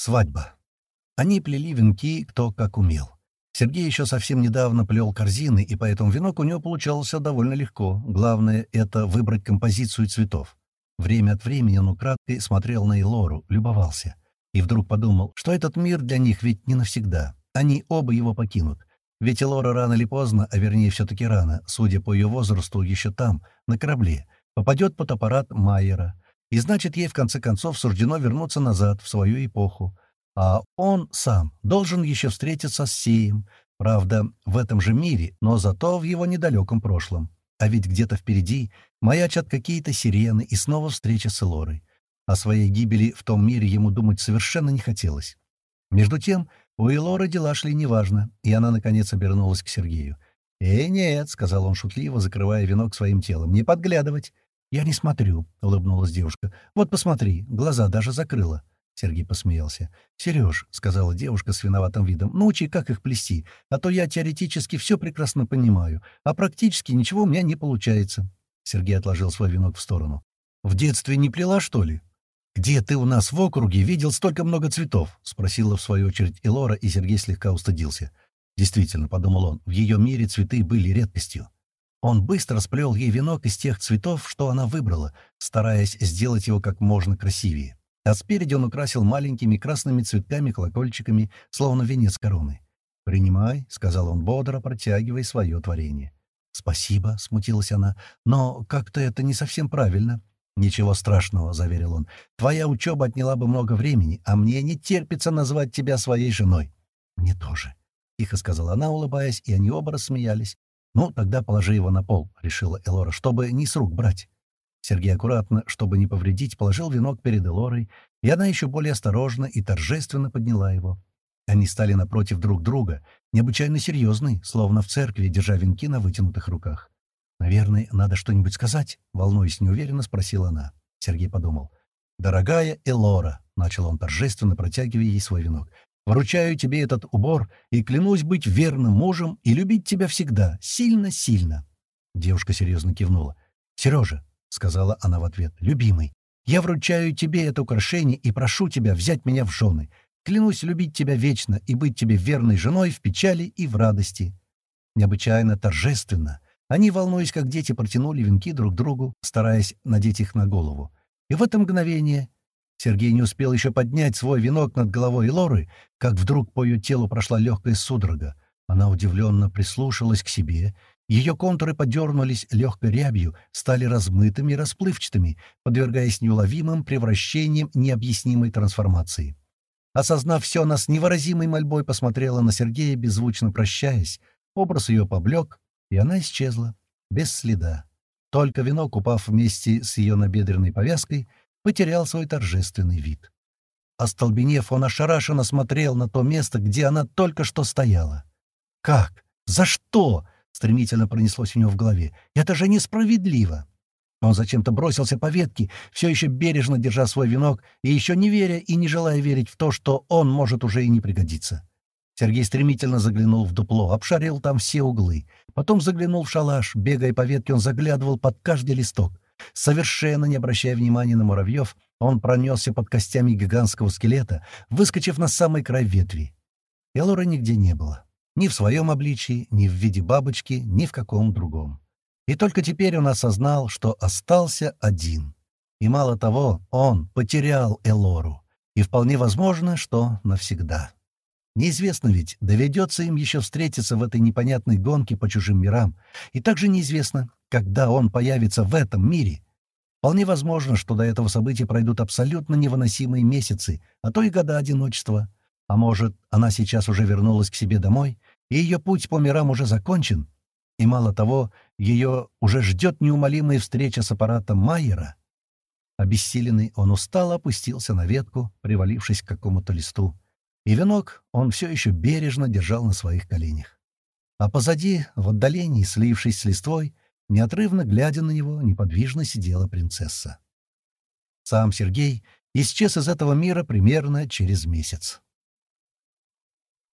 Свадьба. Они плели венки кто как умел. Сергей еще совсем недавно плел корзины, и поэтому венок у него получался довольно легко. Главное — это выбрать композицию цветов. Время от времени он украдкой смотрел на Элору, любовался. И вдруг подумал, что этот мир для них ведь не навсегда. Они оба его покинут. Ведь Элора рано или поздно, а вернее все-таки рано, судя по ее возрасту, еще там, на корабле, попадет под аппарат Майера. И значит, ей в конце концов суждено вернуться назад, в свою эпоху. А он сам должен еще встретиться с Сеем, правда, в этом же мире, но зато в его недалеком прошлом. А ведь где-то впереди маячат какие-то сирены и снова встреча с Элорой. О своей гибели в том мире ему думать совершенно не хотелось. Между тем, у Элоры дела шли неважно, и она, наконец, обернулась к Сергею. «Э, нет», — сказал он шутливо, закрывая венок своим телом, — «не подглядывать». «Я не смотрю», — улыбнулась девушка. «Вот посмотри, глаза даже закрыла». Сергей посмеялся. «Сереж», — сказала девушка с виноватым видом, — «научи, как их плести, а то я теоретически все прекрасно понимаю, а практически ничего у меня не получается». Сергей отложил свой венок в сторону. «В детстве не плела, что ли?» «Где ты у нас в округе видел столько много цветов?» — спросила в свою очередь Элора, и Сергей слегка устыдился. Действительно, — подумал он, — в ее мире цветы были редкостью. Он быстро сплел ей венок из тех цветов, что она выбрала, стараясь сделать его как можно красивее а спереди он украсил маленькими красными цветками-колокольчиками, словно венец короны. «Принимай», — сказал он бодро, протягивая свое творение. «Спасибо», — смутилась она, — «но как-то это не совсем правильно». «Ничего страшного», — заверил он. «Твоя учеба отняла бы много времени, а мне не терпится назвать тебя своей женой». «Мне тоже», — тихо сказала она, улыбаясь, и они оба рассмеялись. «Ну, тогда положи его на пол», — решила Элора, — «чтобы не с рук брать». Сергей аккуратно, чтобы не повредить, положил венок перед Элорой, и она еще более осторожно и торжественно подняла его. Они стали напротив друг друга, необычайно серьезные, словно в церкви, держа венки на вытянутых руках. «Наверное, надо что-нибудь сказать?» — волнуясь неуверенно, спросила она. Сергей подумал. «Дорогая Элора», — начал он торжественно, протягивая ей свой венок, «вручаю тебе этот убор и клянусь быть верным мужем и любить тебя всегда, сильно-сильно». Девушка серьезно кивнула. «Сережа, — сказала она в ответ. «Любимый, я вручаю тебе это украшение и прошу тебя взять меня в жены. Клянусь любить тебя вечно и быть тебе верной женой в печали и в радости». Необычайно торжественно. Они, волнуясь, как дети, протянули венки друг другу, стараясь надеть их на голову. И в это мгновение Сергей не успел еще поднять свой венок над головой Лоры, как вдруг по ее телу прошла легкая судорога. Она удивленно прислушалась к себе ее контуры подернулись легкой рябью, стали размытыми и расплывчатыми, подвергаясь неуловимым превращениям необъяснимой трансформации. Осознав все, она с невыразимой мольбой посмотрела на Сергея, беззвучно прощаясь. Образ ее поблек, и она исчезла, без следа. Только венок, упав вместе с ее набедренной повязкой, потерял свой торжественный вид. Остолбенев, он ошарашенно смотрел на то место, где она только что стояла. «Как? За что?» Стремительно пронеслось у него в голове. «Это же несправедливо!» Он зачем-то бросился по ветке, все еще бережно держа свой венок, и еще не веря и не желая верить в то, что он может уже и не пригодиться. Сергей стремительно заглянул в дупло, обшарил там все углы. Потом заглянул в шалаш, бегая по ветке, он заглядывал под каждый листок. Совершенно не обращая внимания на муравьев, он пронесся под костями гигантского скелета, выскочив на самый край ветви. Элора нигде не было. Ни в своем обличии, ни в виде бабочки, ни в каком другом. И только теперь он осознал, что остался один. И мало того, он потерял Элору. И вполне возможно, что навсегда. Неизвестно ведь, доведется им еще встретиться в этой непонятной гонке по чужим мирам. И также неизвестно, когда он появится в этом мире. Вполне возможно, что до этого события пройдут абсолютно невыносимые месяцы, а то и года одиночества. А может, она сейчас уже вернулась к себе домой и ее путь по мирам уже закончен, и мало того, ее уже ждет неумолимая встреча с аппаратом Майера. Обессиленный, он устало опустился на ветку, привалившись к какому-то листу, и венок он все еще бережно держал на своих коленях. А позади, в отдалении, слившись с листвой, неотрывно глядя на него, неподвижно сидела принцесса. Сам Сергей исчез из этого мира примерно через месяц.